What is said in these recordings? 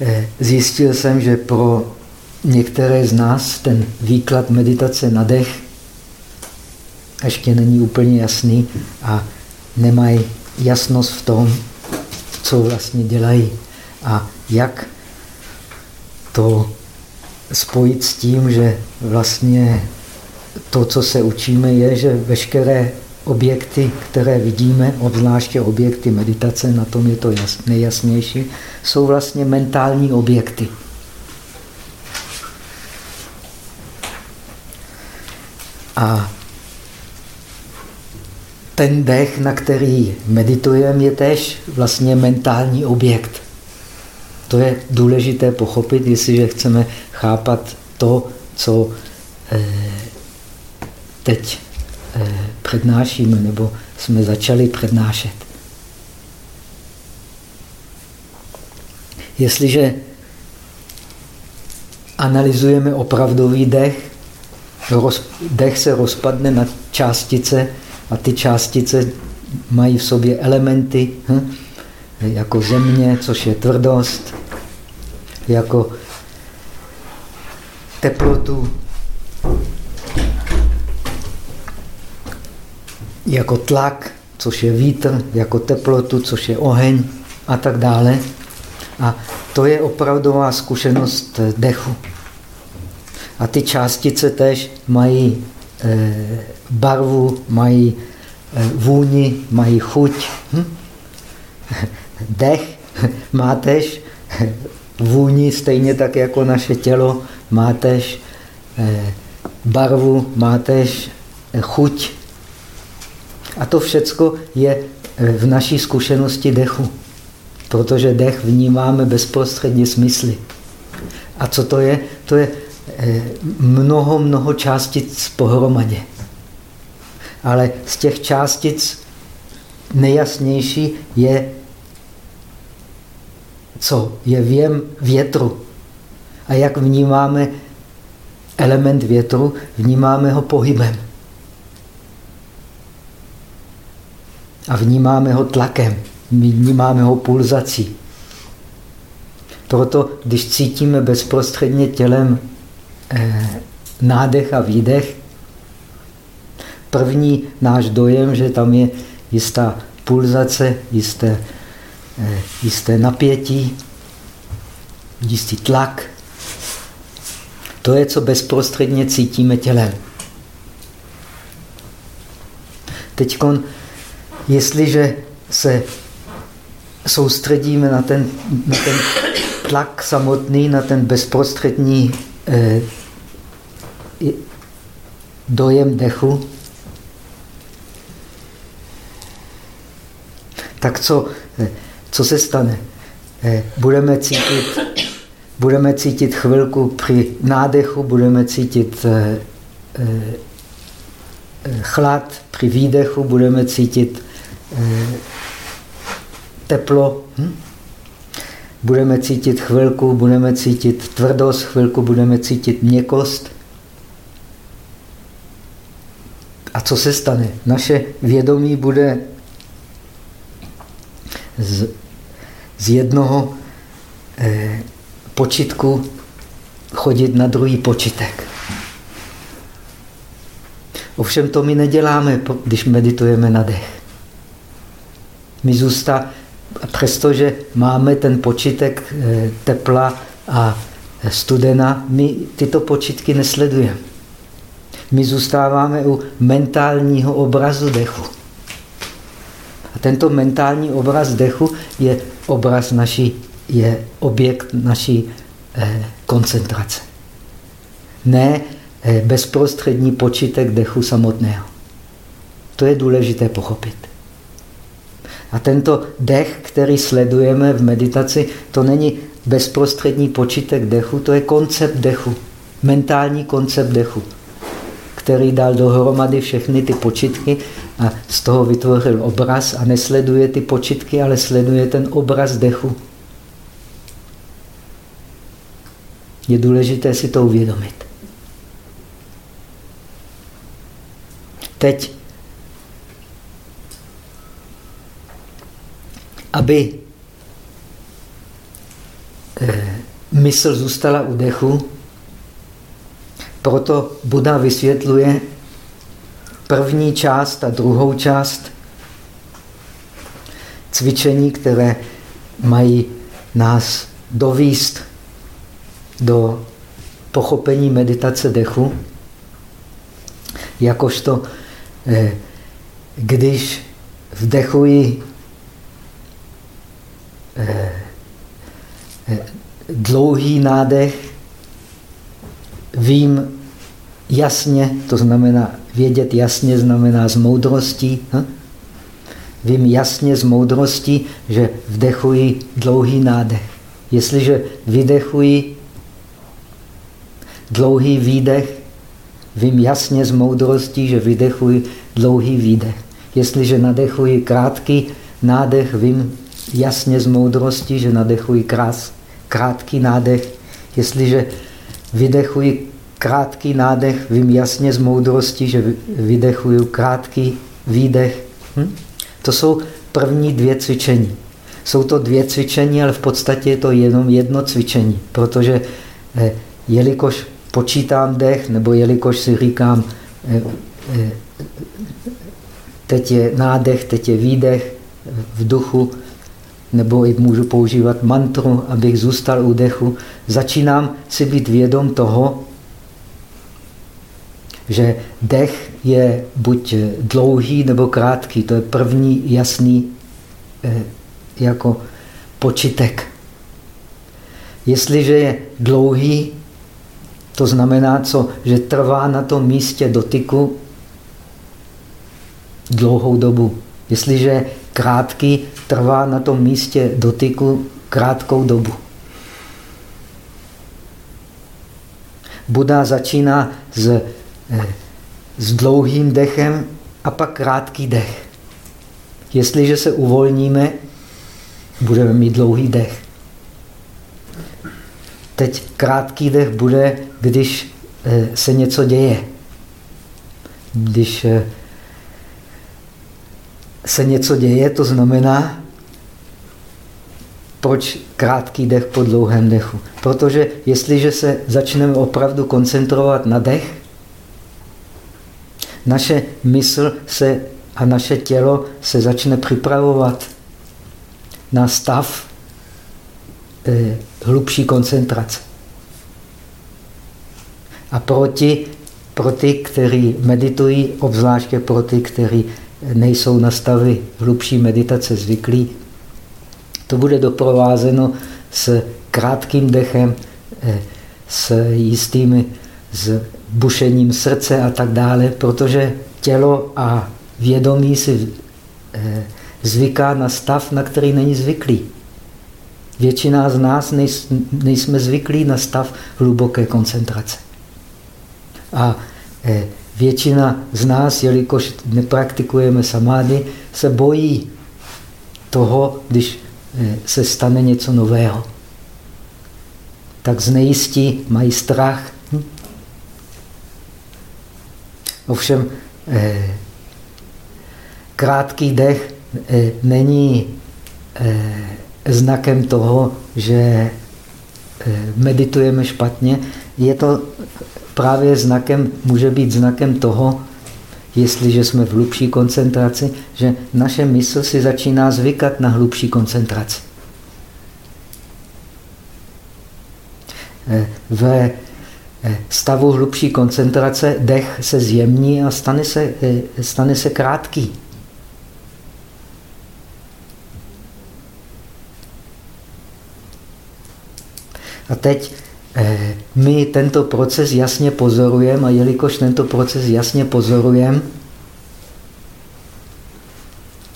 eh, zjistil jsem, že pro některé z nás ten výklad meditace na dech ještě není úplně jasný a nemají jasnost v tom, co vlastně dělají a jak to spojit s tím, že vlastně to, co se učíme, je, že veškeré objekty, které vidíme, obzvláště objekty meditace, na tom je to nejjasnější, jsou vlastně mentální objekty. A ten dech, na který meditujeme, je tež vlastně mentální objekt. To je důležité pochopit, jestliže chceme chápat to, co eh, teď přednášíme, nebo jsme začali přednášet. Jestliže analyzujeme opravdový dech, dech se rozpadne na částice a ty částice mají v sobě elementy, hm? jako země, což je tvrdost, jako teplotu, jako tlak, což je vítr, jako teplotu, což je oheň a tak dále. A to je opravdová zkušenost dechu. A ty částice tež mají e, barvu, mají e, vůni, mají chuť. Hm? Dech má tež vůni, stejně tak jako naše tělo, má tež e, barvu, má tež chuť. A to všecko je v naší zkušenosti dechu, protože dech vnímáme bezprostředně smysly. A co to je? To je Eh, mnoho, mnoho částic pohromadě. Ale z těch částic nejjasnější je co? Je věm větru. A jak vnímáme element větru? Vnímáme ho pohybem. A vnímáme ho tlakem. Vnímáme ho pulzací. Proto, když cítíme bezprostředně tělem Eh, nádech a výdech. První náš dojem, že tam je jistá pulzace, jisté, eh, jisté napětí, jistý tlak. To je, co bezprostředně cítíme tělem. Teď, jestliže se soustředíme na ten, na ten tlak samotný, na ten bezprostřední eh, dojem dechu, tak co, eh, co se stane? Eh, budeme cítit, budeme cítit chvilku při nádechu, budeme cítit eh, chlad, při výdechu budeme cítit teplo. Hm? Budeme cítit chvilku, budeme cítit tvrdost, chvilku budeme cítit měkost. A co se stane? Naše vědomí bude z, z jednoho eh, počitku chodit na druhý počitek. Ovšem to my neděláme, když meditujeme na dech. My zůstá, přestože máme ten počitek eh, tepla a studena, my tyto počitky nesledujeme my zůstáváme u mentálního obrazu dechu. A tento mentální obraz dechu je obraz naší, je objekt naší eh, koncentrace. Ne eh, bezprostřední počítek dechu samotného. To je důležité pochopit. A tento dech, který sledujeme v meditaci, to není bezprostřední počítek dechu, to je koncept dechu, mentální koncept dechu který dal dohromady všechny ty počitky a z toho vytvořil obraz a nesleduje ty počitky, ale sleduje ten obraz dechu. Je důležité si to uvědomit. Teď, aby eh, mysl zůstala u dechu. Proto Buddha vysvětluje první část a druhou část cvičení, které mají nás dovíst do pochopení meditace dechu, jakožto eh, když vdechuji eh, eh, dlouhý nádech, vím jasně, to znamená vědět jasně, znamená z moudrostí. Hm? Vím jasně z moudrosti, že vdechuji dlouhý nádech. Jestliže vydechuji dlouhý výdech, vím jasně z moudrosti, že vydechuji dlouhý výdech. Jestliže nadechuji krátký nádech, vím jasně z moudrosti, že nadechuji krás, krátký nádech. Jestliže vydechuji krátký nádech, vím jasně z moudrosti, že vydechuji krátký výdech. Hm? To jsou první dvě cvičení. Jsou to dvě cvičení, ale v podstatě je to jenom jedno cvičení, protože eh, jelikož počítám dech, nebo jelikož si říkám, eh, eh, teď je nádech, teď je výdech v duchu, nebo i můžu používat mantru, abych zůstal u dechu, začínám si být vědom toho, že dech je buď dlouhý nebo krátký. To je první jasný eh, jako počitek. Jestliže je dlouhý, to znamená co? Že trvá na tom místě dotyku dlouhou dobu. Jestliže je krátký, trvá na tom místě dotyku krátkou dobu. Buda začíná s Eh, s dlouhým dechem a pak krátký dech. Jestliže se uvolníme, budeme mít dlouhý dech. Teď krátký dech bude, když eh, se něco děje. Když eh, se něco děje, to znamená, proč krátký dech po dlouhém dechu? Protože jestliže se začneme opravdu koncentrovat na dech, naše mysl se a naše tělo se začne připravovat na stav eh, hlubší koncentrace. A proti, pro ty, kteří meditují, obzvláště pro ty, kteří nejsou na stavy hlubší meditace zvyklí, to bude doprovázeno s krátkým dechem, eh, s jistými s bušením srdce a tak dále, protože tělo a vědomí si eh, zvyká na stav, na který není zvyklý. Většina z nás nejsme zvyklí na stav hluboké koncentrace. A eh, většina z nás, jelikož nepraktikujeme samády, se bojí toho, když eh, se stane něco nového. Tak znejistí, mají strach, Ovšem eh, krátký dech eh, není eh, znakem toho, že meditujeme špatně. Je to právě znakem, může být znakem toho, jestliže jsme v hlubší koncentraci, že naše mysl si začíná zvykat na hlubší koncentraci. Ve Eh, stavu hlubší koncentrace dech se zjemní a stane se, eh, stane se krátký. A teď eh, my tento proces jasně pozorujeme a jelikož tento proces jasně pozorujeme,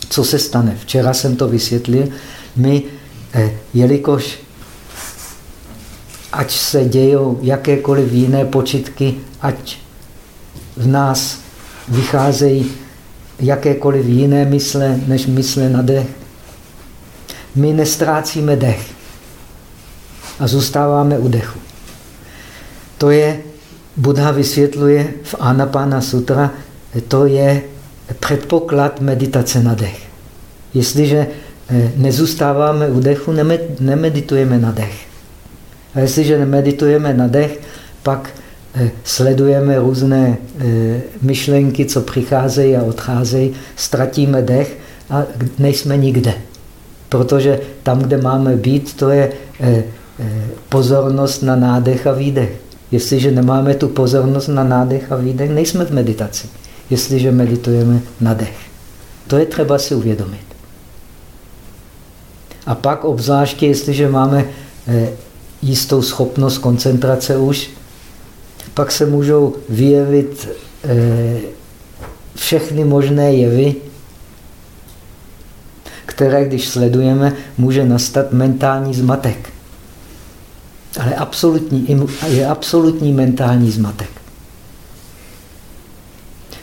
co se stane? Včera jsem to vysvětlil. My, jelikož ať se dějou jakékoliv jiné počitky, ať v nás vycházejí jakékoliv jiné mysle, než mysle na dech. My nestrácíme dech a zůstáváme u dechu. To je, Buddha vysvětluje v Anapana Sutra, to je předpoklad meditace na dech. Jestliže eh, nezůstáváme u dechu, nemeditujeme na dech. A jestliže meditujeme na dech, pak eh, sledujeme různé eh, myšlenky, co přicházejí a odcházejí, ztratíme dech a nejsme nikde. Protože tam, kde máme být, to je pozornost na nádech a výdech. Jestliže nemáme tu pozornost na nádech a výdech, nejsme v meditaci. Jestliže meditujeme na dech. To je třeba si uvědomit. A pak obzvláště, jestliže máme jistou schopnost koncentrace už, pak se můžou vyjevit eh, všechny možné jevy, které, když sledujeme, může nastat mentální zmatek. Ale absolutní, je absolutní mentální zmatek.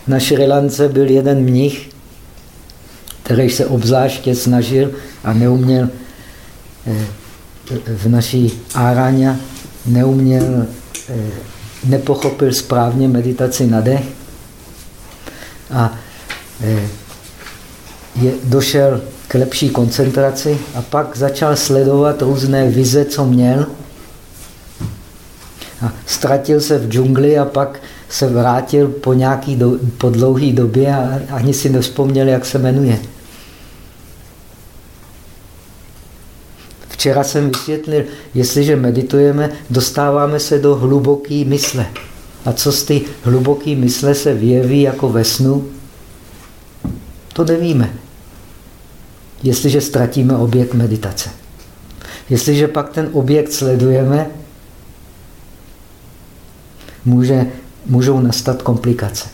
Na Šrilance byl jeden mnich, který se obzvláště snažil a neuměl eh, v naší áráně neuměl, eh, nepochopil správně meditaci na dech a eh, je, došel k lepší koncentraci a pak začal sledovat různé vize, co měl. A ztratil se v džungli a pak se vrátil po nějaký do, po dlouhé době a ani si nevzpomněl, jak se jmenuje. Včera jsem vysvětlil, jestliže meditujeme, dostáváme se do hluboké mysle. A co z ty hluboké mysle se vyjeví jako ve snu, to nevíme. Jestliže ztratíme objekt meditace. Jestliže pak ten objekt sledujeme, může, můžou nastat komplikace.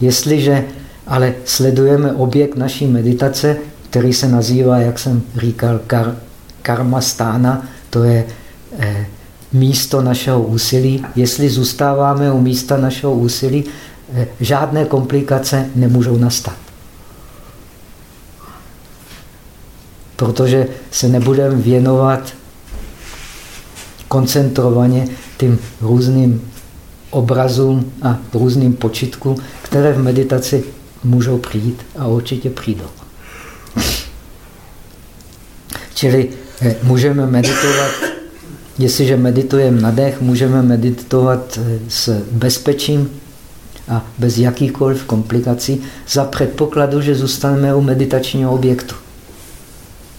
Jestliže ale sledujeme objekt naší meditace, který se nazývá, jak jsem říkal, kar, karma stána, to je eh, místo našeho úsilí. Jestli zůstáváme u místa našeho úsilí, eh, žádné komplikace nemůžou nastat. Protože se nebudeme věnovat koncentrovaně tím různým obrazům a různým počitkům, které v meditaci můžou přijít a určitě přijdou. Čili Eh, můžeme meditovat, jestliže meditujeme na dech, můžeme meditovat eh, s bezpečím a bez jakýchkoliv komplikací za předpokladu, že zůstaneme u meditačního objektu.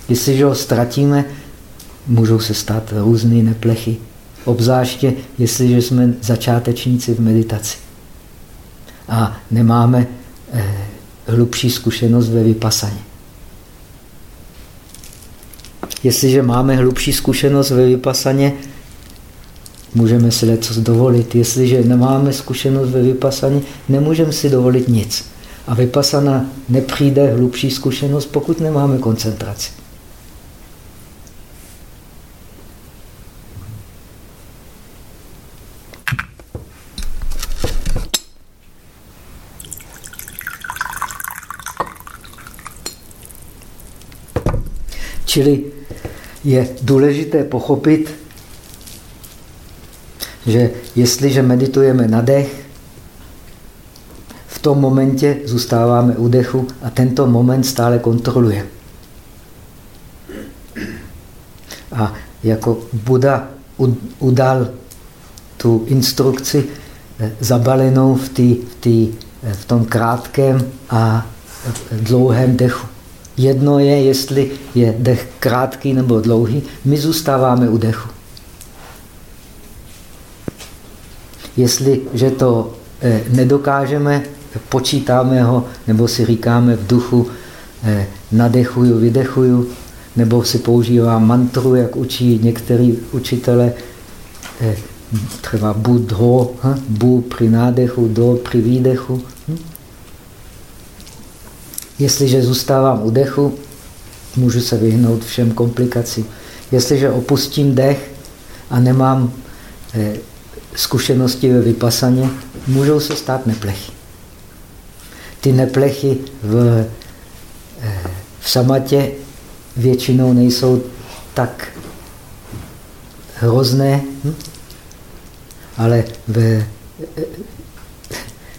Jestliže ho ztratíme, můžou se stát různé neplechy. Obzvláště, jestliže jsme začátečníci v meditaci a nemáme eh, hlubší zkušenost ve vypasaně. Jestliže máme hlubší zkušenost ve vypasaně, můžeme si něco dovolit. Jestliže nemáme zkušenost ve vypasaně, nemůžeme si dovolit nic. A vypasana nepřijde hlubší zkušenost, pokud nemáme koncentraci. Čili je důležité pochopit, že jestliže meditujeme na dech, v tom momentě zůstáváme u dechu a tento moment stále kontrolujeme. A jako Buda udal tu instrukci eh, zabalenou v, tý, v, tý, v tom krátkém a dlouhém dechu. Jedno je, jestli je dech krátký nebo dlouhý, my zůstáváme u dechu. Jestliže to eh, nedokážeme, počítáme ho, nebo si říkáme v duchu eh, nadechuju, vydechuju, nebo si používám mantru, jak učí některý učitele, eh, třeba budho, hm? bu při nádechu, do při výdechu. Jestliže zůstávám u dechu, můžu se vyhnout všem komplikacím. Jestliže opustím dech a nemám eh, zkušenosti ve vypasaně, můžou se stát neplechy. Ty neplechy v, eh, v samatě většinou nejsou tak hrozné, hm? ale ve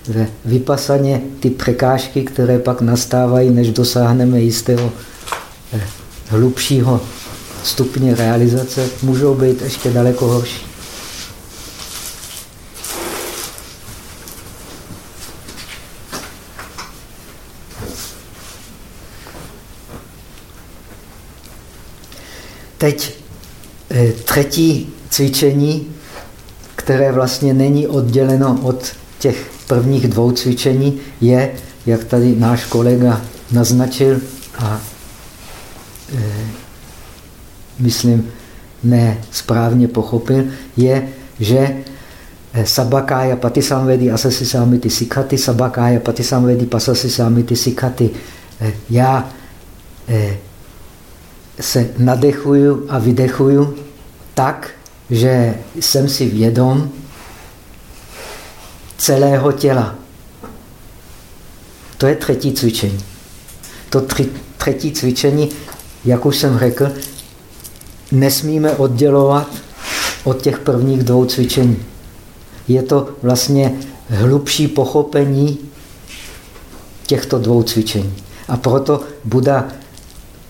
ve vypasaně ty překážky, které pak nastávají, než dosáhneme jistého eh, hlubšího stupně realizace můžou být ještě daleko horší. Teď eh, třetí cvičení, které vlastně není odděleno od těch prvních dvou cvičení, je, jak tady náš kolega naznačil a e, myslím ne správně pochopil, je, že eh, Sabakája patisamvedi asasi samiti sikati, sabakája patisamvedi pasasi samiti sikati. Já se nadechuju a vydechuju tak, že jsem si vědom celého těla. To je třetí cvičení. To tři, třetí cvičení, jak už jsem řekl, nesmíme oddělovat od těch prvních dvou cvičení. Je to vlastně hlubší pochopení těchto dvou cvičení. A proto Buda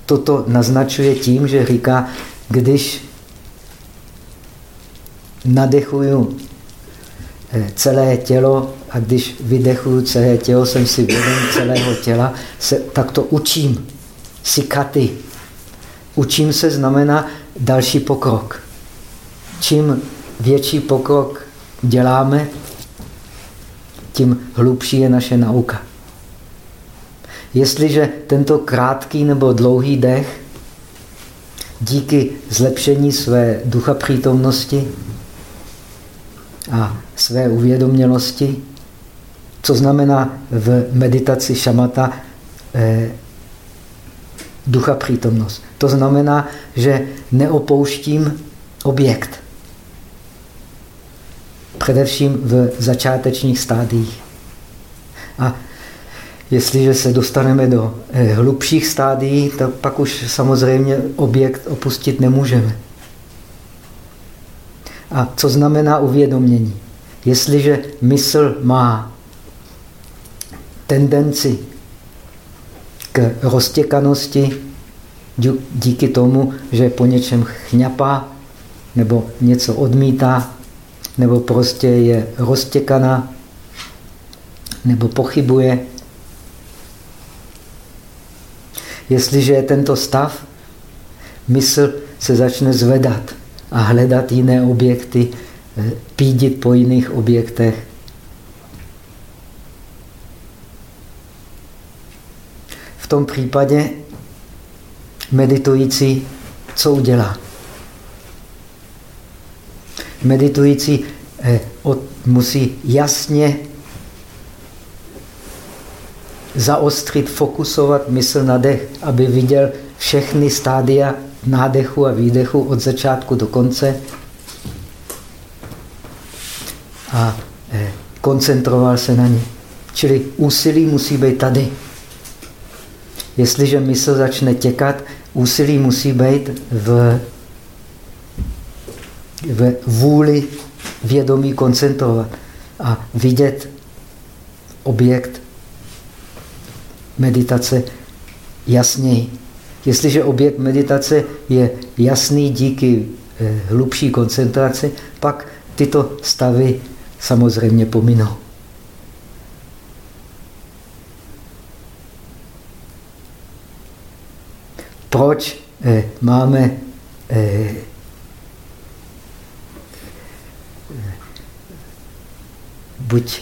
toto naznačuje tím, že říká, když nadechuju celé tělo a když vydechuju celé tělo, jsem si vědom celého těla, se, tak to učím. Sikaty. Učím se znamená další pokrok. Čím větší pokrok děláme, tím hlubší je naše nauka. Jestliže tento krátký nebo dlouhý dech díky zlepšení své ducha přítomnosti a své uvědomělosti, co znamená v meditaci šamata eh, ducha přítomnost. To znamená, že neopouštím objekt. Především v začátečních stádiích. A Jestliže se dostaneme do eh, hlubších stádií, tak pak už samozřejmě objekt opustit nemůžeme. A co znamená uvědomění? Jestliže mysl má tendenci k roztěkanosti díky tomu, že po něčem chňapá, nebo něco odmítá, nebo prostě je roztěkaná, nebo pochybuje, Jestliže je tento stav, mysl se začne zvedat a hledat jiné objekty, pídit po jiných objektech. V tom případě meditující co udělá? Meditující eh, musí jasně zaostřit, fokusovat mysl na dech, aby viděl všechny stádia nádechu a výdechu od začátku do konce a eh, koncentroval se na ně. Čili úsilí musí být tady. Jestliže mysl začne těkat, úsilí musí být v, v vůli vědomí koncentrovat a vidět objekt meditace jasněji. Jestliže objekt meditace je jasný díky eh, hlubší koncentraci, pak tyto stavy samozřejmě pominou. Proč eh, máme eh, buď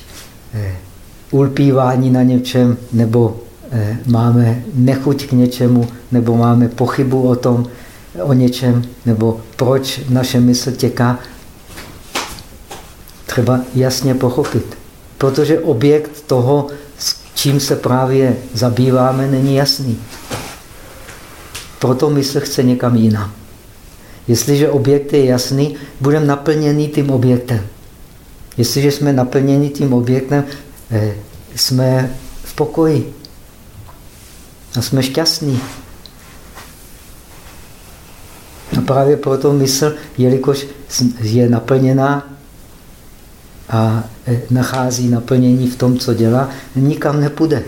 ulpívání na něčem, nebo Eh, máme nechuť k něčemu, nebo máme pochybu o tom, o něčem, nebo proč naše mysl těká, třeba jasně pochopit. Protože objekt toho, s čím se právě zabýváme, není jasný. Proto mysl chce někam jinam. Jestliže objekt je jasný, budeme naplněný tím objektem. Jestliže jsme naplněni tím objektem, eh, jsme v pokoji. A jsme šťastní. A právě proto mysl, jelikož je naplněná a e, nachází naplnění v tom, co dělá, nikam nepůjde.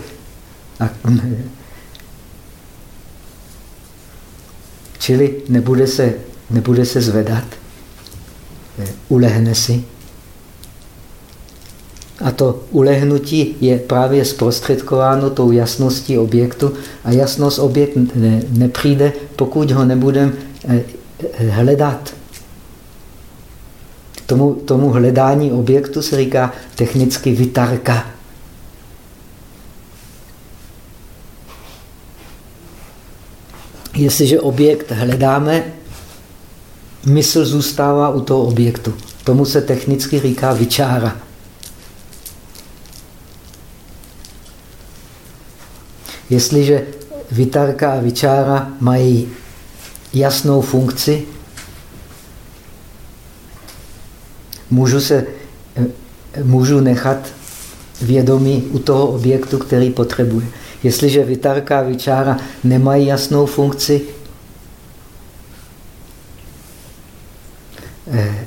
A Čili nebude se, nebude se zvedat, ulehne si. A to ulehnutí je právě zprostředkováno tou jasností objektu a jasnost objekt ne, nepřijde, pokud ho nebudeme eh, hledat. Tomu, tomu hledání objektu se říká technicky vitarka. Jestliže objekt hledáme, mysl zůstává u toho objektu. Tomu se technicky říká vyčára. Jestliže vitarka a vyčára mají jasnou funkci, můžu, se, můžu nechat vědomí u toho objektu, který potřebuje. Jestliže vitarka a vyčára nemají jasnou funkci, eh,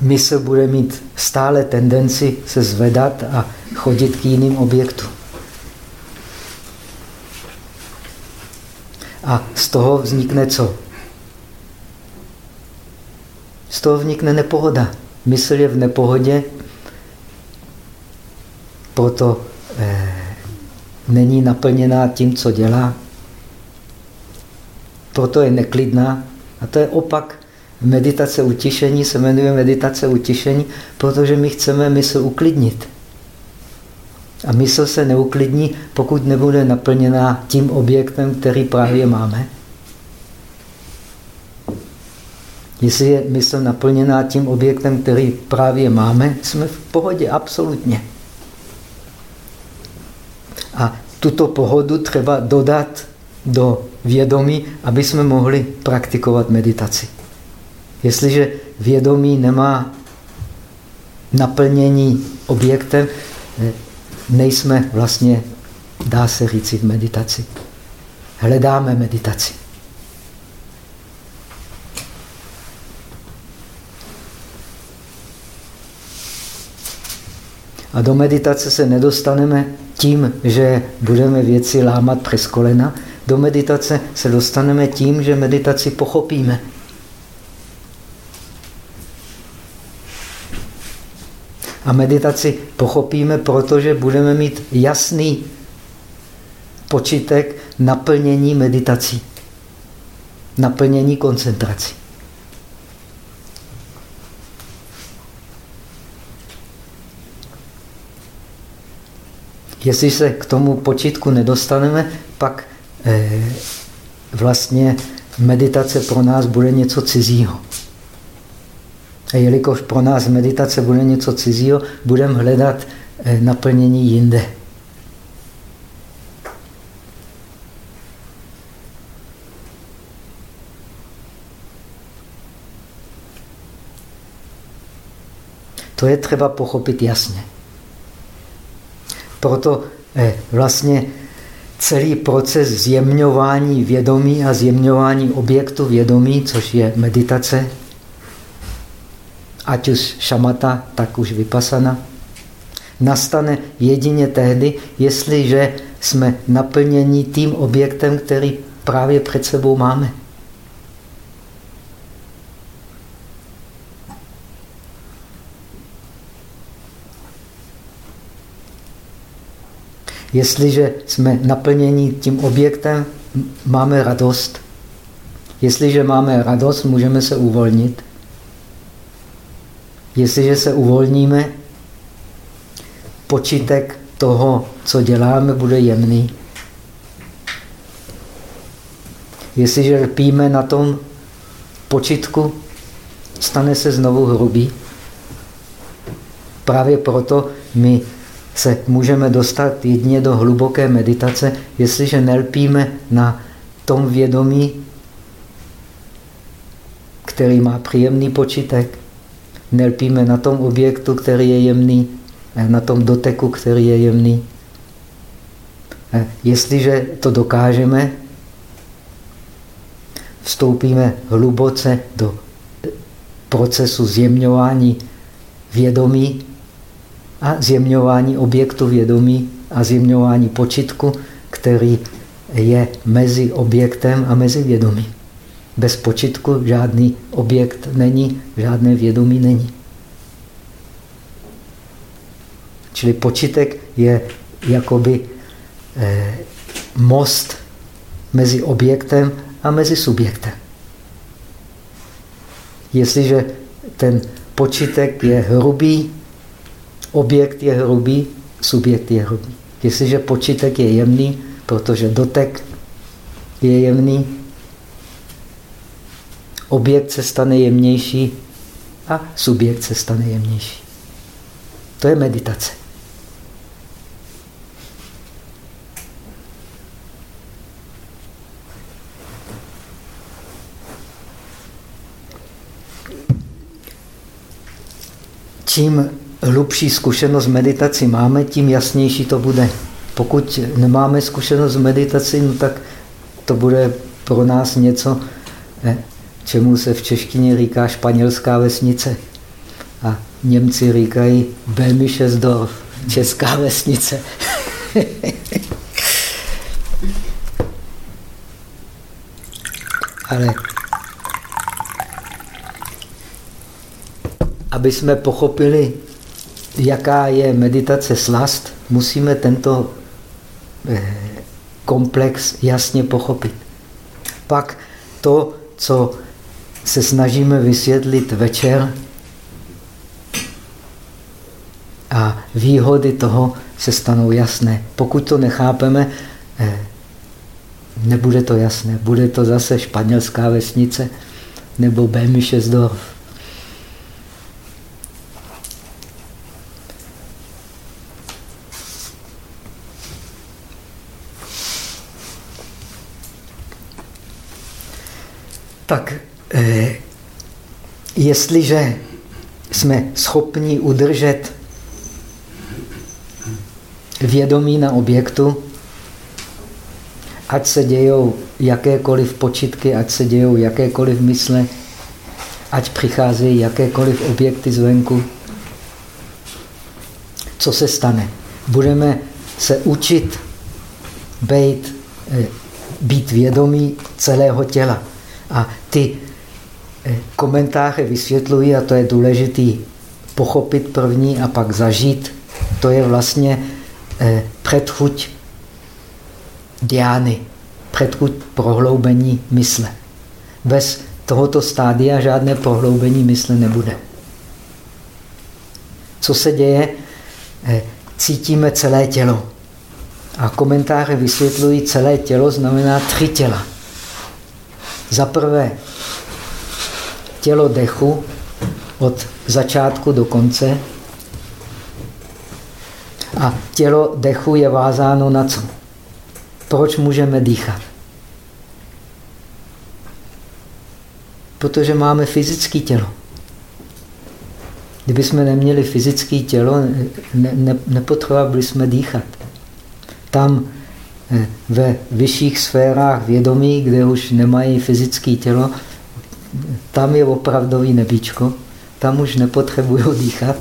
mysl bude mít stále tendenci se zvedat a chodit k jiným objektům. A z toho vznikne co? Toho vznikne nepohoda. Mysl je v nepohodě, proto eh, není naplněná tím, co dělá. Proto je neklidná. A to je opak. Meditace utišení se jmenuje meditace utišení, protože my chceme mysl uklidnit. A mysl se neuklidní, pokud nebude naplněná tím objektem, který právě máme. Jestli je mysl naplněná tím objektem, který právě máme, jsme v pohodě, absolutně. A tuto pohodu třeba dodat do vědomí, aby jsme mohli praktikovat meditaci. Jestliže vědomí nemá naplnění objektem, nejsme vlastně, dá se říci, v meditaci. Hledáme meditaci. A do meditace se nedostaneme tím, že budeme věci lámat přes kolena. Do meditace se dostaneme tím, že meditaci pochopíme. A meditaci pochopíme, protože budeme mít jasný počítek naplnění meditací, naplnění koncentrací. Jestli se k tomu počítku nedostaneme, pak eh, vlastně meditace pro nás bude něco cizího. A jelikož pro nás meditace bude něco cizího, budeme hledat eh, naplnění jinde. To je třeba pochopit jasně. Proto eh, vlastně celý proces zjemňování vědomí a zjemňování objektu vědomí, což je meditace, ať už šamata, tak už vypasana, nastane jedině tehdy, jestliže jsme naplněni tím objektem, který právě před sebou máme. Jestliže jsme naplněni tím objektem, máme radost. Jestliže máme radost, můžeme se uvolnit. Jestliže se uvolníme, počítek toho, co děláme, bude jemný. Jestliže lpíme na tom počítku, stane se znovu hrubý. Právě proto my se můžeme dostat jedině do hluboké meditace, jestliže nelpíme na tom vědomí, který má příjemný počítek. Nelpíme na tom objektu, který je jemný, na tom doteku, který je jemný. Jestliže to dokážeme, vstoupíme hluboce do procesu zjemňování vědomí, a zjemňování objektu vědomí a zjemňování počitku, který je mezi objektem a mezi vědomím. Bez počitku žádný objekt není, žádné vědomí není. Čili počitek je jakoby eh, most mezi objektem a mezi subjektem. Jestliže ten počitek je hrubý, objekt je hrubý, subjekt je hrubý. Jestliže počitek je jemný, protože dotek je jemný, objekt se stane jemnější a subjekt se stane jemnější. To je meditace. čím hlubší zkušenost meditaci máme, tím jasnější to bude. Pokud nemáme zkušenost s meditací, no tak to bude pro nás něco, ne, čemu se v češtině říká španělská vesnice. A Němci říkají Belmišesdorf, česká vesnice. Ale aby jsme pochopili, jaká je meditace slast, musíme tento eh, komplex jasně pochopit. Pak to, co se snažíme vysvětlit večer, a výhody toho se stanou jasné. Pokud to nechápeme, eh, nebude to jasné. Bude to zase španělská vesnice nebo Bémišesdorf. Tak eh, jestliže jsme schopni udržet vědomí na objektu, ať se dějou jakékoliv počitky, ať se dějou jakékoliv mysle, ať přicházejí jakékoliv objekty zvenku, co se stane? Budeme se učit být, eh, být vědomí celého těla. A ty eh, komentáře vysvětlují, a to je důležitý pochopit první a pak zažít. To je vlastně eh, předchuť diány, předchuť prohloubení mysle. Bez tohoto stádia žádné prohloubení mysle nebude. Co se děje? Eh, cítíme celé tělo. A komentáře vysvětlují, celé tělo znamená tři těla. Za prvé, tělo dechu od začátku do konce. A tělo dechu je vázáno na co? Proč můžeme dýchat? Protože máme fyzické tělo. Kdyby jsme neměli fyzické tělo, ne, ne, nepotřebovali jsme dýchat. Tam ve vyšších sférách vědomí, kde už nemají fyzické tělo, tam je opravdový nebíčko, tam už nepotřebují dýchat.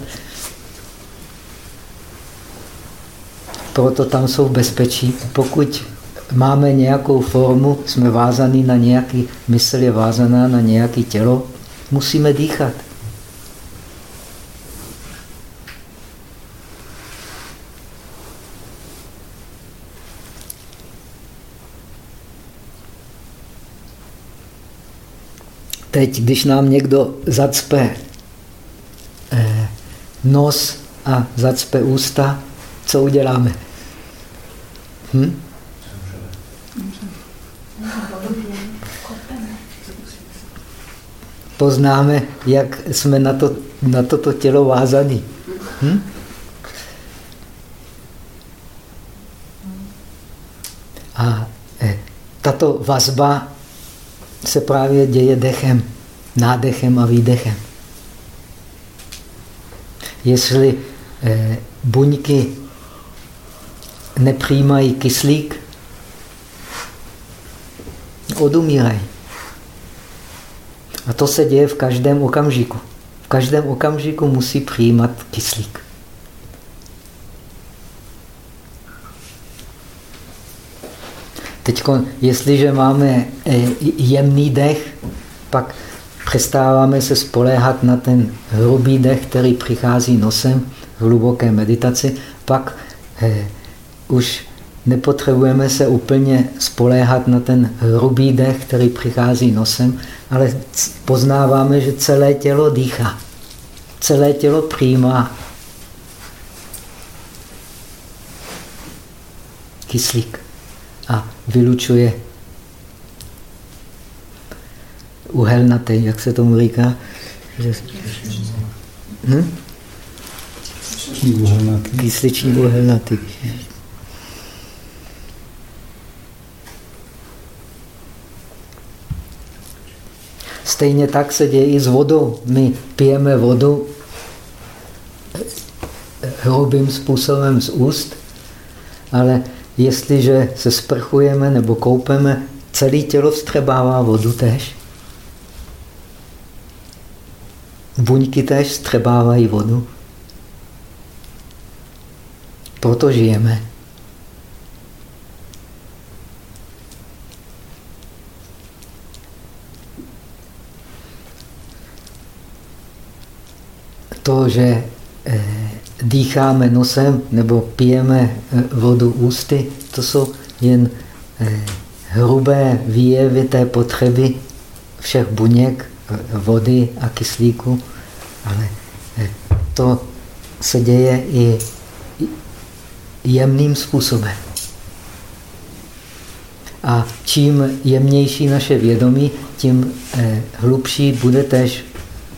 Proto tam jsou v bezpečí. Pokud máme nějakou formu, jsme vázaný na nějaký, mysl je vázaná na nějaké tělo, musíme dýchat. Teď, když nám někdo zacpe eh, nos a zacpe ústa, co uděláme? Hm? Poznáme, jak jsme na, to, na toto tělo vázaní. Hm? A eh, tato vazba se právě děje dechem, nádechem a výdechem. Jestli eh, buňky nepřijímají kyslík, odumírají. A to se děje v každém okamžiku. V každém okamžiku musí přijímat kyslík. Teď, jestliže máme eh, jemný dech, pak přestáváme se spoléhat na ten hrubý dech, který přichází nosem v hluboké meditaci, pak eh, už nepotřebujeme se úplně spoléhat na ten hrubý dech, který přichází nosem, ale poznáváme, že celé tělo dýchá. Celé tělo přijímá kyslík vylučuje uhelnatý, jak se tomu říká? Hm? Kysličný uhelnatý. Stejně tak se děje i s vodou. My pijeme vodu hrubým způsobem z úst, ale jestliže se sprchujeme nebo koupeme, celé tělo vstřebává vodu tež. Buňky tež vstřebávají vodu. Proto žijeme. To, že eh, dýcháme nosem nebo pijeme eh, vodu ústy, to jsou jen eh, hrubé výjevy té potřeby všech buněk, vody a kyslíku, ale to se děje i jemným způsobem. A čím jemnější naše vědomí, tím hlubší bude tež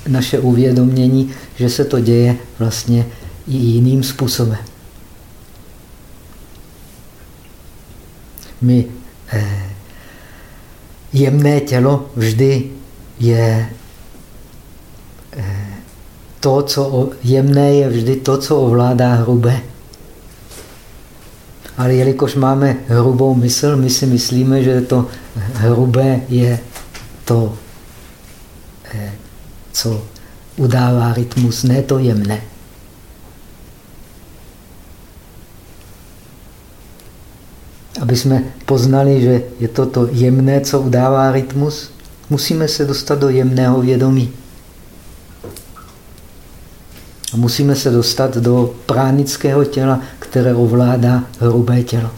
naše uvědomění, že se to děje vlastně i jiným způsobem. My eh, jemné tělo vždy je eh, to, co jemné je vždy to, co ovládá hrubé. Ale jelikož máme hrubou mysl, my si myslíme, že to hrubé je to, eh, co udává rytmus, ne to jemné. Aby jsme poznali, že je to to jemné, co udává rytmus, musíme se dostat do jemného vědomí. A musíme se dostat do pránického těla, které ovládá hrubé tělo.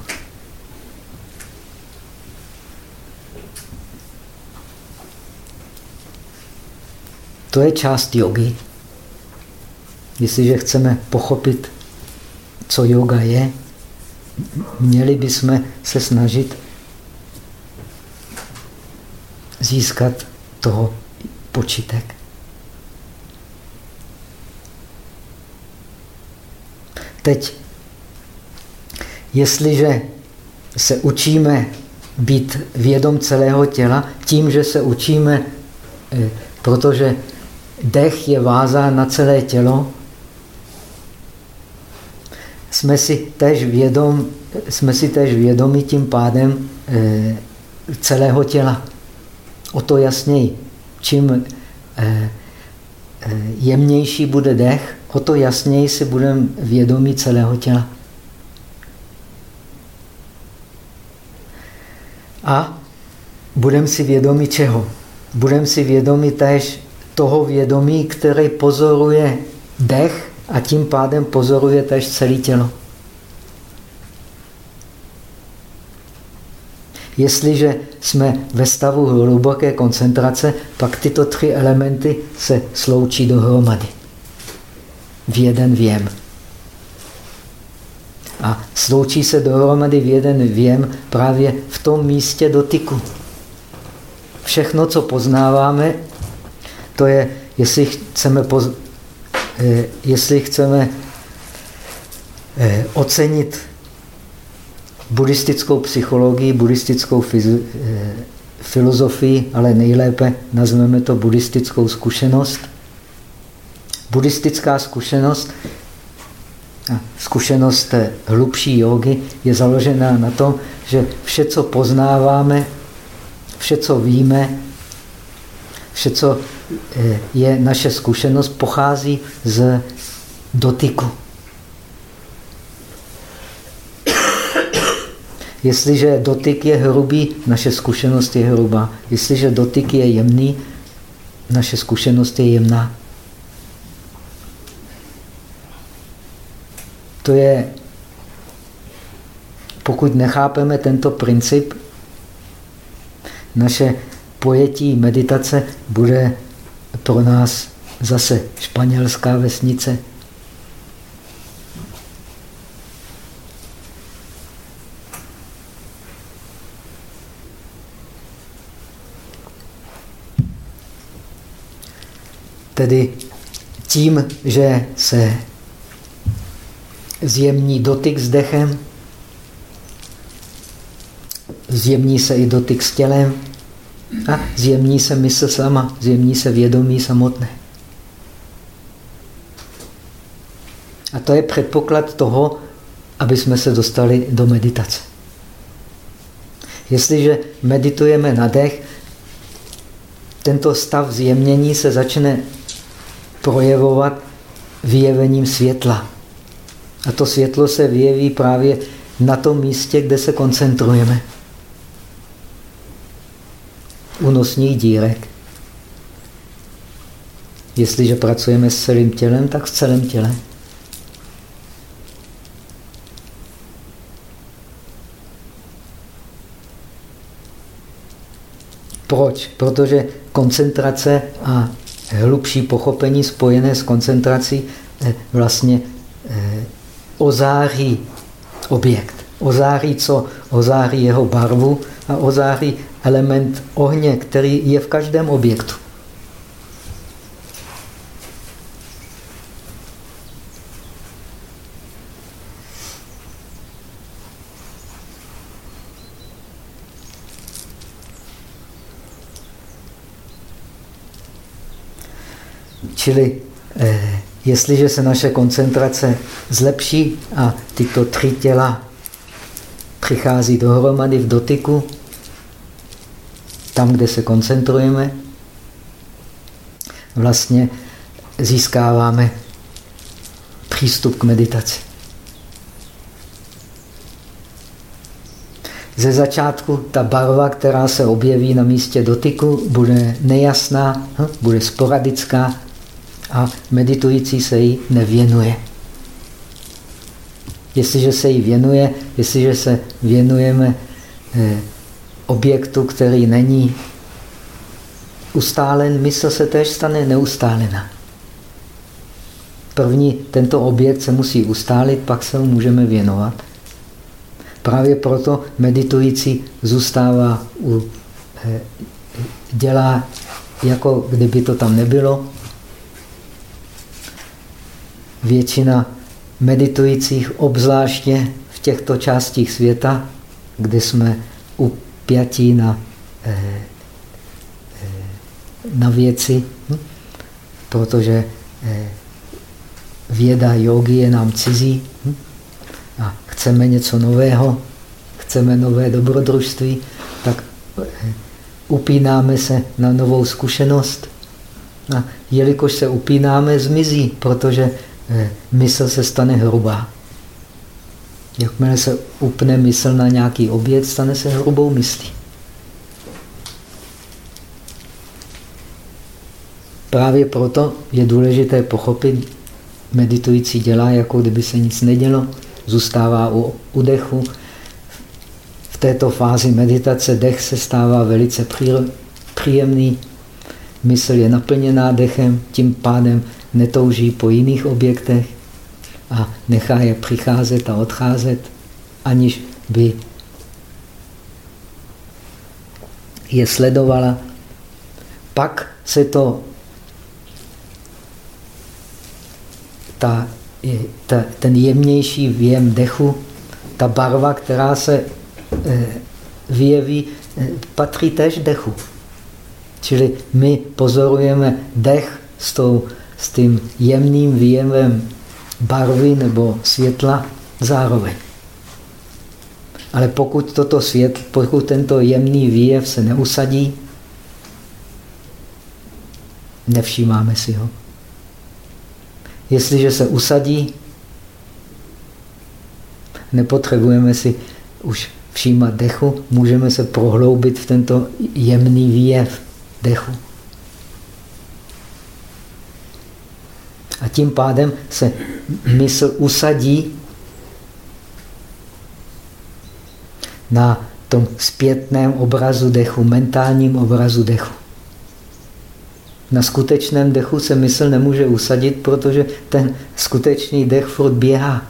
To je část jogy. Jestliže chceme pochopit, co yoga je, měli bychom se snažit získat toho počitek. Teď, jestliže se učíme být vědom celého těla, tím, že se učíme, eh, protože dech je vázán na celé tělo, jsme si též, vědom, jsme si též vědomi tím pádem e, celého těla. O to jasněji. Čím e, jemnější bude dech, o to jasněji si budeme vědomí celého těla. A budeme si vědomi čeho? Budeme si vědomi též toho vědomí, který pozoruje dech a tím pádem pozoruje tež celé tělo. Jestliže jsme ve stavu hluboké koncentrace, pak tyto tři elementy se sloučí dohromady. V jeden věm. A sloučí se dohromady v jeden věm právě v tom místě dotyku. Všechno, co poznáváme, to je, jestli chceme, jestli chceme eh, ocenit buddhistickou psychologii, buddhistickou eh, filozofii, ale nejlépe nazveme to buddhistickou zkušenost. Buddhistická zkušenost, zkušenost hlubší jogy je založená na tom, že vše, co poznáváme, vše, co víme, vše, co eh, je naše zkušenost, pochází z dotyku. Jestliže dotyk je hrubý, naše zkušenost je hrubá. Jestliže dotyk je jemný, naše zkušenost je jemná. To je, pokud nechápeme tento princip, naše pojetí meditace bude pro nás zase španělská vesnice. Tedy tím, že se zjemní dotyk s dechem, zjemní se i dotyk s tělem a zjemní se mysl sama, zjemní se vědomí samotné. A to je předpoklad toho, aby jsme se dostali do meditace. Jestliže meditujeme na dech, tento stav zjemnění se začne projevovat vyjevením světla. A to světlo se vyjeví právě na tom místě, kde se koncentrujeme. U nosních dírek. Jestliže pracujeme s celým tělem, tak s celým tělem. Proč? Protože koncentrace a hlubší pochopení spojené s koncentrací eh, vlastně eh, ozáří objekt. Ozáří co? Ozáří jeho barvu a ozáří element ohně, který je v každém objektu. Čili eh, jestliže se naše koncentrace zlepší a tyto tři těla přichází dohromady v dotyku, tam, kde se koncentrujeme, vlastně získáváme přístup k meditaci. Ze začátku ta barva, která se objeví na místě dotyku, bude nejasná, hm, bude sporadická, a meditující se jí nevěnuje. Jestliže se jí věnuje, jestliže se věnujeme eh, objektu, který není ustálen, mysl se též stane neustálená. První tento objekt se musí ustálit, pak se mu můžeme věnovat. Právě proto meditující zůstává u, eh, dělá, jako kdyby to tam nebylo, většina meditujících, obzvláště v těchto částích světa, kde jsme upjatí na, eh, eh, na věci, hm? protože eh, věda jogy je nám cizí hm? a chceme něco nového, chceme nové dobrodružství, tak upínáme se na novou zkušenost. A jelikož se upínáme, zmizí, protože mysl se stane hrubá. Jakmile se upne mysl na nějaký objekt, stane se hrubou myslí. Právě proto je důležité pochopit, meditující dělá, jako kdyby se nic nedělo, zůstává u, u dechu. V této fázi meditace dech se stává velice příjemný, mysl je naplněná dechem, tím pádem netouží po jiných objektech a nechá je přicházet a odcházet, aniž by je sledovala. Pak se to ta, ta, ten jemnější věm dechu, ta barva, která se e, vyjeví, e, patří též dechu. Čili my pozorujeme dech s tou s tím jemným výjemem barvy nebo světla zároveň. Ale pokud toto svět, pokud tento jemný výjev se neusadí, nevšímáme si ho. Jestliže se usadí, nepotřebujeme si už všímat dechu, můžeme se prohloubit v tento jemný výjev dechu. A tím pádem se mysl usadí na tom zpětném obrazu dechu, mentálním obrazu dechu. Na skutečném dechu se mysl nemůže usadit, protože ten skutečný dech furt běhá.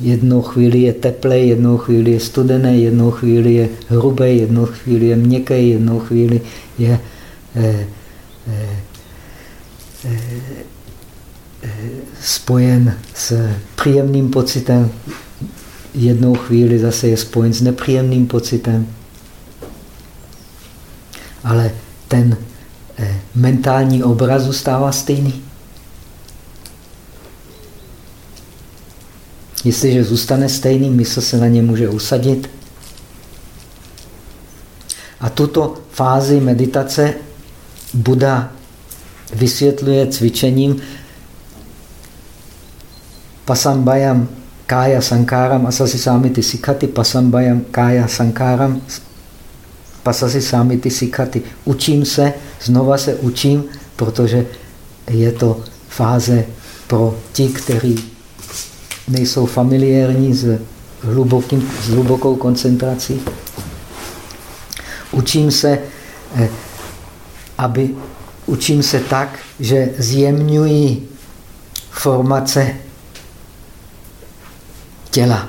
Jednou chvíli je teplé, jednou chvíli je studené, jednou chvíli je hrubé, jednou chvíli je měkké, jednou chvíli je eh, eh, spojen s příjemným pocitem, jednou chvíli zase je spojen s nepříjemným pocitem. Ale ten eh, mentální obraz zůstává stejný. Jestliže zůstane stejný, mysl se na ně může usadit. A tuto fázi meditace Buda vysvětluje cvičením pasambayam kaya sankaram asasi samiti sikati pasambayam kaya sankaram pasasi samiti sikati. Učím se, znova se učím, protože je to fáze pro ti, kteří nejsou familiární s, hlubokým, s hlubokou koncentrací. Učím se, eh, aby, učím se tak, že zjemňuji formace těla.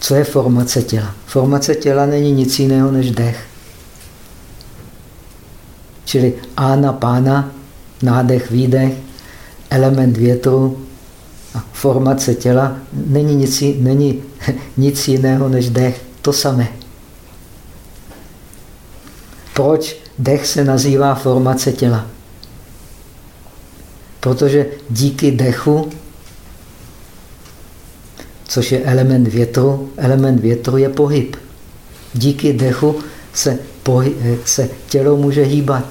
Co je formace těla? Formace těla není nic jiného než dech. Čili ána, pána, nádech, výdech, element větru, a formace těla není nic, není nic jiného než dech. To samé. Proč dech se nazývá formace těla? Protože díky dechu, což je element větru, element větru je pohyb. Díky dechu se, pohy, se tělo může hýbat.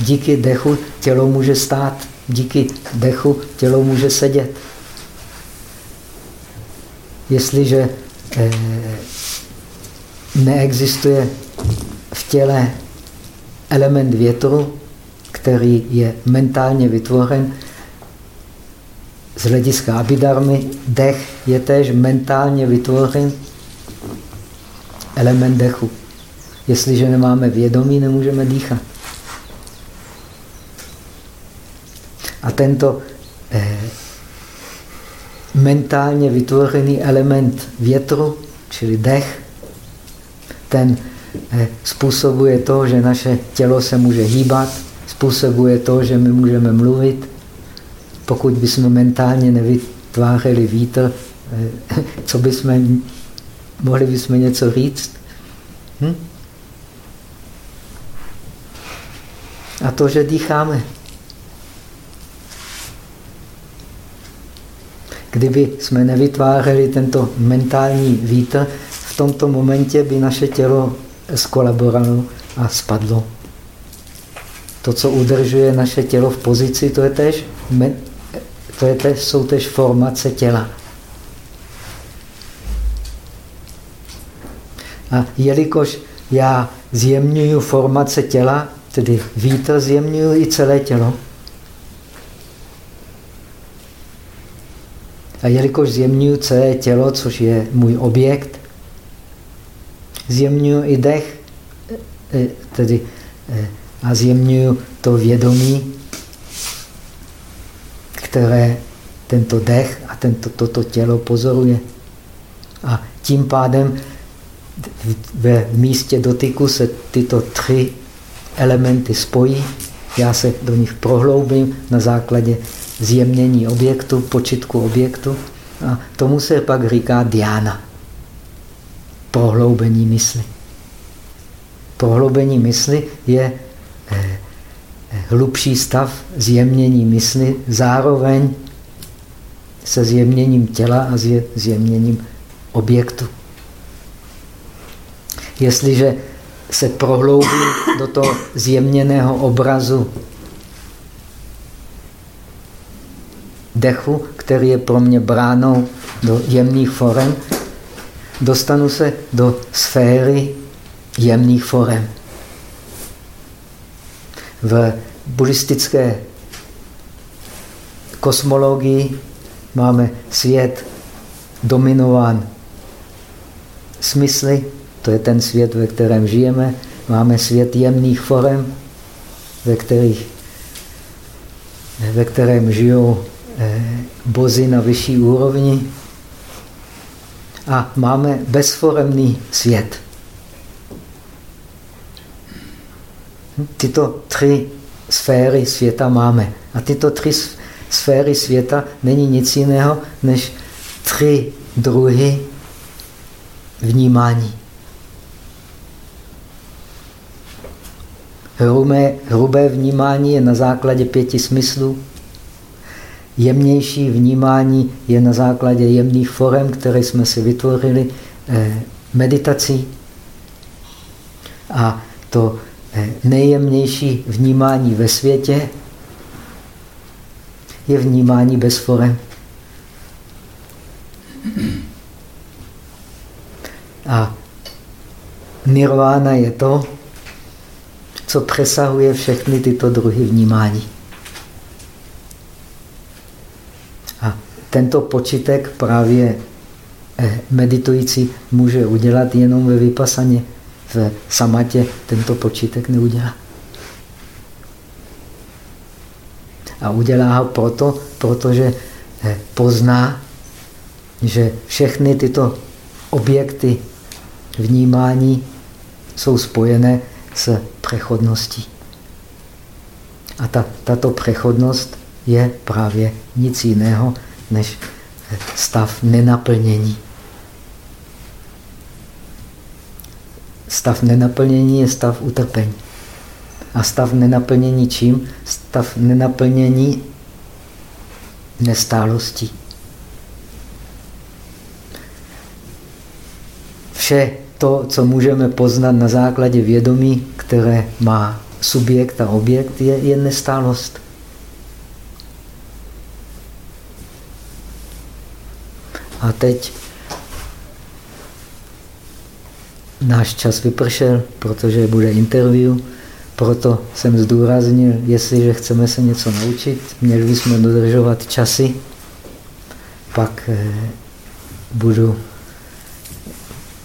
Díky dechu tělo může stát. Díky dechu tělo může sedět jestliže eh, neexistuje v těle element větru, který je mentálně vytvořen, z hlediska abidarmy, dech je též mentálně vytvořen element dechu. Jestliže nemáme vědomí, nemůžeme dýchat. A tento eh, mentálně vytvořený element větru, čili dech, ten způsobuje to, že naše tělo se může hýbat, způsobuje to, že my můžeme mluvit. Pokud bychom mentálně nevytvářeli vítr, eh, co bychom, mohli bychom něco říct? Hm? A to, že dýcháme. Kdyby jsme nevytvářeli tento mentální vítr, v tomto momentě by naše tělo skolaborovalo a spadlo. To, co udržuje naše tělo v pozici, to, je tež, to je tež, jsou tež formace těla. A jelikož já zjemňuju formace těla, tedy vítr zjemňuju i celé tělo, A jelikož zjemňuji celé tělo, což je můj objekt, zjemňuji i dech, e, tedy e, a zjemňuji to vědomí, které tento dech a tento, toto tělo pozoruje. A tím pádem ve místě dotyku se tyto tři elementy spojí, já se do nich prohloubím na základě zjemnění objektu, počitku objektu. A tomu se pak říká diána. Prohloubení mysli. Prohloubení mysli je eh, eh, hlubší stav zjemnění mysli, zároveň se zjemněním těla a zjemněním objektu. Jestliže se prohloubí do toho zjemněného obrazu dechu, který je pro mě bránou do jemných forem, dostanu se do sféry jemných forem. V buddhistické kosmologii máme svět dominován smysly, to je ten svět, ve kterém žijeme. Máme svět jemných forem, ve, kterých, ve kterém žijou eh, bozy na vyšší úrovni. A máme bezforemný svět. Tyto tři sféry světa máme. A tyto tři sféry světa není nic jiného než tři druhy vnímání. Hrubé, hrubé vnímání je na základě pěti smyslů. Jemnější vnímání je na základě jemných forem, které jsme si vytvořili eh, meditací. A to eh, nejjemnější vnímání ve světě je vnímání bez forem. A nirvána je to, co přesahuje všechny tyto druhy vnímání. A tento počítek právě eh, meditující může udělat jenom ve vypasaně. V samatě tento počítek neudělá. A udělá ho proto, protože eh, pozná, že všechny tyto objekty vnímání jsou spojené s přechodností. A ta, tato přechodnost je právě nic jiného než stav nenaplnění. Stav nenaplnění je stav utrpení. A stav nenaplnění čím? Stav nenaplnění nestálostí. Vše to, co můžeme poznat na základě vědomí, které má subjekt a objekt, je, je nestálost. A teď náš čas vypršel, protože bude interview, proto jsem zdůraznil, jestliže chceme se něco naučit, měli bychom dodržovat časy, pak eh, budu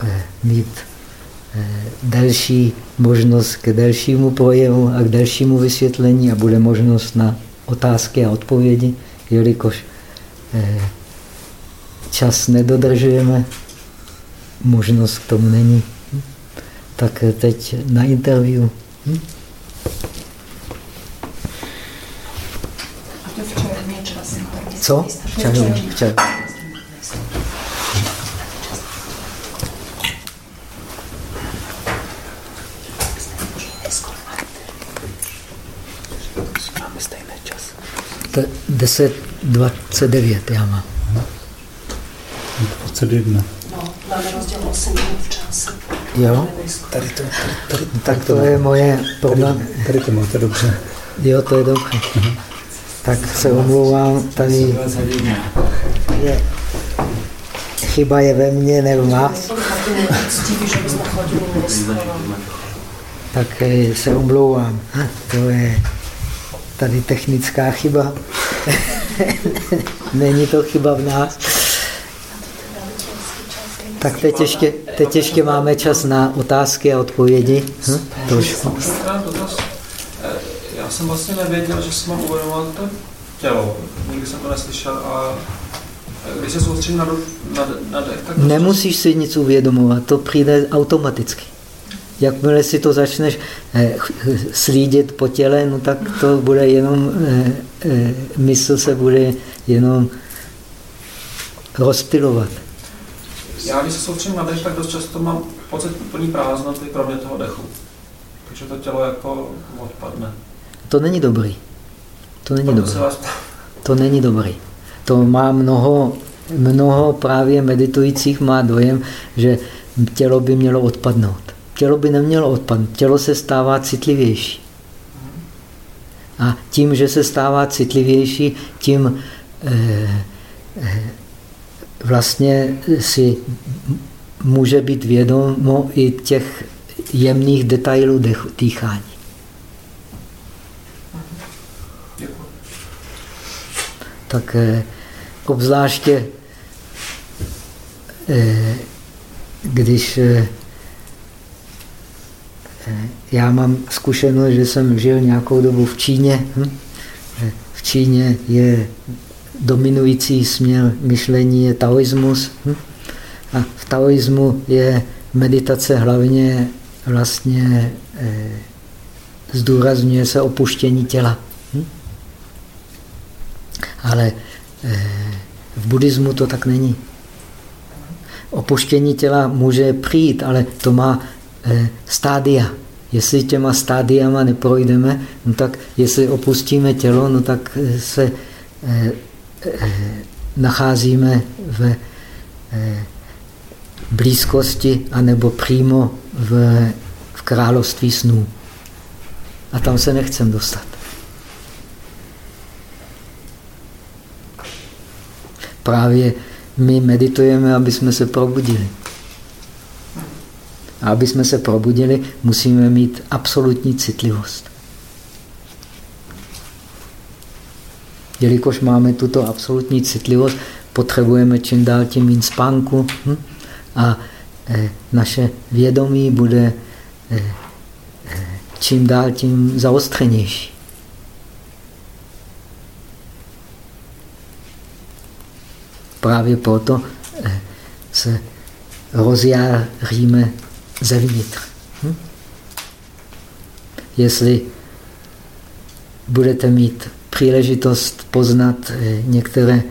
Eh, mít eh, další možnost k dalšímu projevu a k dalšímu vysvětlení a bude možnost na otázky a odpovědi, jelikož eh, čas nedodržujeme, možnost k tomu není. Tak teď na interview. Co? Včera, včera. stejný čas. 10.29 já mám. 21. No, máme rozdíl 8 minut v čase. Jo? Tady to, tady, tady, tak to je moje problém. Tady, tady to máte dobře. Jo, to je dobře. Tak se omlouvám, tady je, chyba je ve mně, ne v vás. Tak eh, se omlouvám. To je tady technická chyba. Není to chyba v nás. Tak teď ještě, teď ještě máme čas na otázky a odpovědi. Hm? To už. Já jsem vlastně nevěděl, že si mám uvědomovat to tělo. Nikdy jsem to neslyšel a když se soustředím na, na, na dech, tak... Nemusíš si nic uvědomovat, to přijde automaticky. Jakmile si to začneš eh, slídit po těle, no tak to bude jenom, eh, eh, mysl se bude jenom rozptilovat. Já když se soustředím na dech, tak dost často mám pocit plný prázdnoty, kromě toho dechu. Takže to tělo jako odpadne. To není dobrý. To není dobrý. To není dobrý. To má mnoho, mnoho právě meditujících má dojem, že tělo by mělo odpadnout. Tělo by nemělo odpadnout. Tělo se stává citlivější. A tím, že se stává citlivější, tím eh, eh, vlastně si může být vědomo i těch jemných detailů dýchání. Tak obzvláště, když já mám zkušenost, že jsem žil nějakou dobu v Číně. Hm? V Číně je dominující směr myšlení je taoismus. Hm? A v taoismu je meditace hlavně vlastně eh, zdůrazňuje se opuštění těla. Hm? Ale eh, v buddhismu to tak není. Opuštění těla může přijít, ale to má eh, stádia. Jestli těma stádiama neprojdeme, no tak jestli opustíme tělo, no tak se nacházíme v eh, blízkosti anebo přímo v, v království snů. A tam se nechcem dostat. Právě my meditujeme, aby jsme se probudili. A aby jsme se probudili, musíme mít absolutní citlivost. Jelikož máme tuto absolutní citlivost, potřebujeme čím dál tím méně spánku hm? a eh, naše vědomí bude eh, čím dál tím zaostřenější. Právě proto eh, se rozjáříme zevnitř. Hm? Jestli budete mít příležitost poznat eh, některé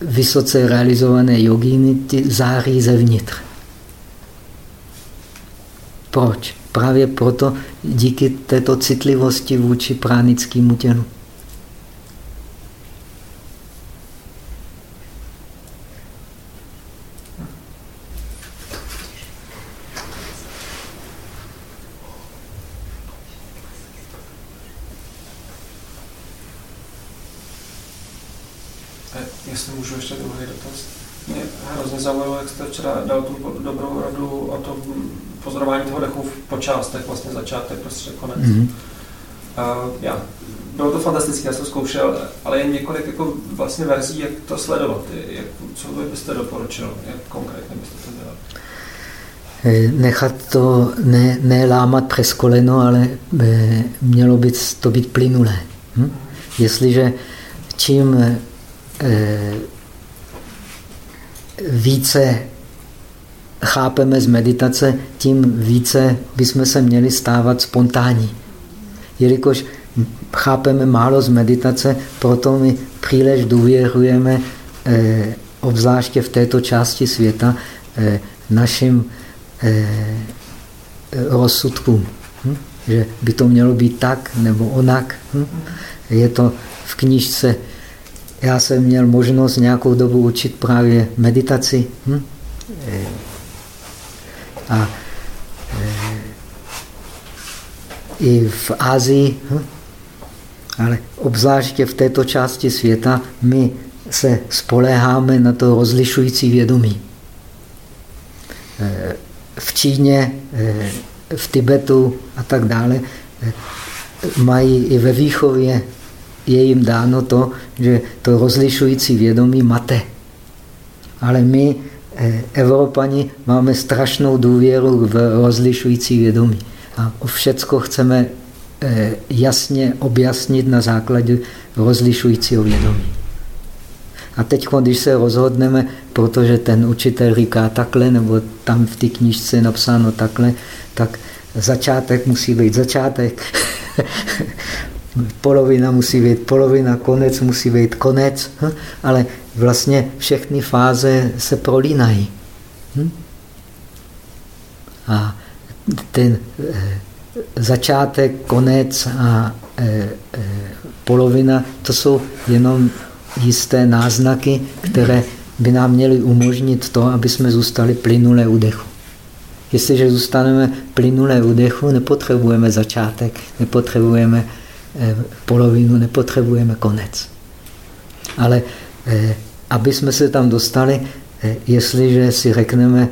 vysoce realizované jogíny, ty září zevnitř. Proč? Právě proto díky této citlivosti vůči pránickému tělu. částech, vlastně začátek, prostředek, konec. Mm-hmm. A já, bylo to fantastické, já jsem zkoušel, ale je několik jako vlastně verzí, jak to sledovat. Jak, co by byste doporučil, jak konkrétně byste to dělal? Eh, nechat to ne, ne lámat přes koleno, ale eh, mělo by to být plynulé. Hm? Jestliže čím eh, více chápeme z meditace, tím více bychom se měli stávat spontánní. Jelikož chápeme málo z meditace, proto my příliš důvěřujeme, eh, obzvláště v této části světa, eh, našim eh, rozsudkům. Hm? Že by to mělo být tak nebo onak. Hm? Je to v knižce. Já jsem měl možnost nějakou dobu učit právě meditaci. Hm? A e, i v Ázii, hm? ale obzvláště v této části světa my se spoléháme na to rozlišující vědomí. E, v Číně, e, v Tibetu a tak dále mají i ve výchově je jim dáno to, že to rozlišující vědomí mate. Ale my Evropani máme strašnou důvěru v rozlišující vědomí. A všecko chceme eh, jasně objasnit na základě rozlišujícího vědomí. A teď, když se rozhodneme, protože ten učitel říká takhle, nebo tam v té knižce je napsáno takhle, tak začátek musí být začátek. polovina musí být polovina, konec musí být konec, hm? ale vlastně všechny fáze se prolínají. Hm? A ten eh, začátek, konec a eh, eh, polovina, to jsou jenom jisté náznaky, které by nám měly umožnit to, aby jsme zůstali plynulé u dechu. Jestliže zůstaneme plynulé u dechu, nepotřebujeme začátek, nepotřebujeme polovinu nepotřebujeme konec. Ale eh, aby jsme se tam dostali, jestliže si řekneme,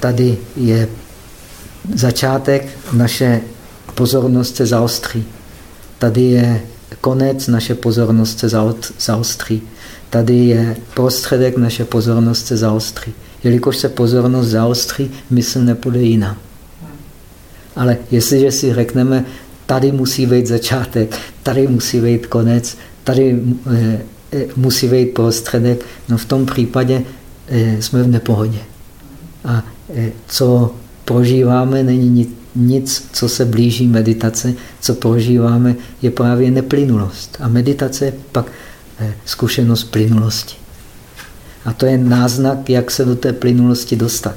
tady je začátek, naše pozornost se zaostří. Tady je konec, naše pozornost se zaostří. Tady je prostředek, naše pozornost se zaostří. Jelikož se pozornost zaostří, mysl nepůjde jinam. Ale jestliže si řekneme, tady musí být začátek, tady musí být konec, tady e, e, musí být prostředek, no v tom případě e, jsme v nepohodě. A co prožíváme, není nic, co se blíží meditace, co prožíváme, je právě neplynulost. A meditace je pak zkušenost plynulosti. A to je náznak, jak se do té plynulosti dostat.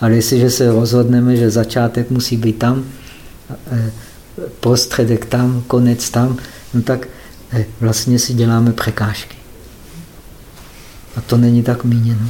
Ale jestliže se rozhodneme, že začátek musí být tam, eh, prostředek tam, konec tam, no tak eh, vlastně si děláme překážky. A to není tak míněno.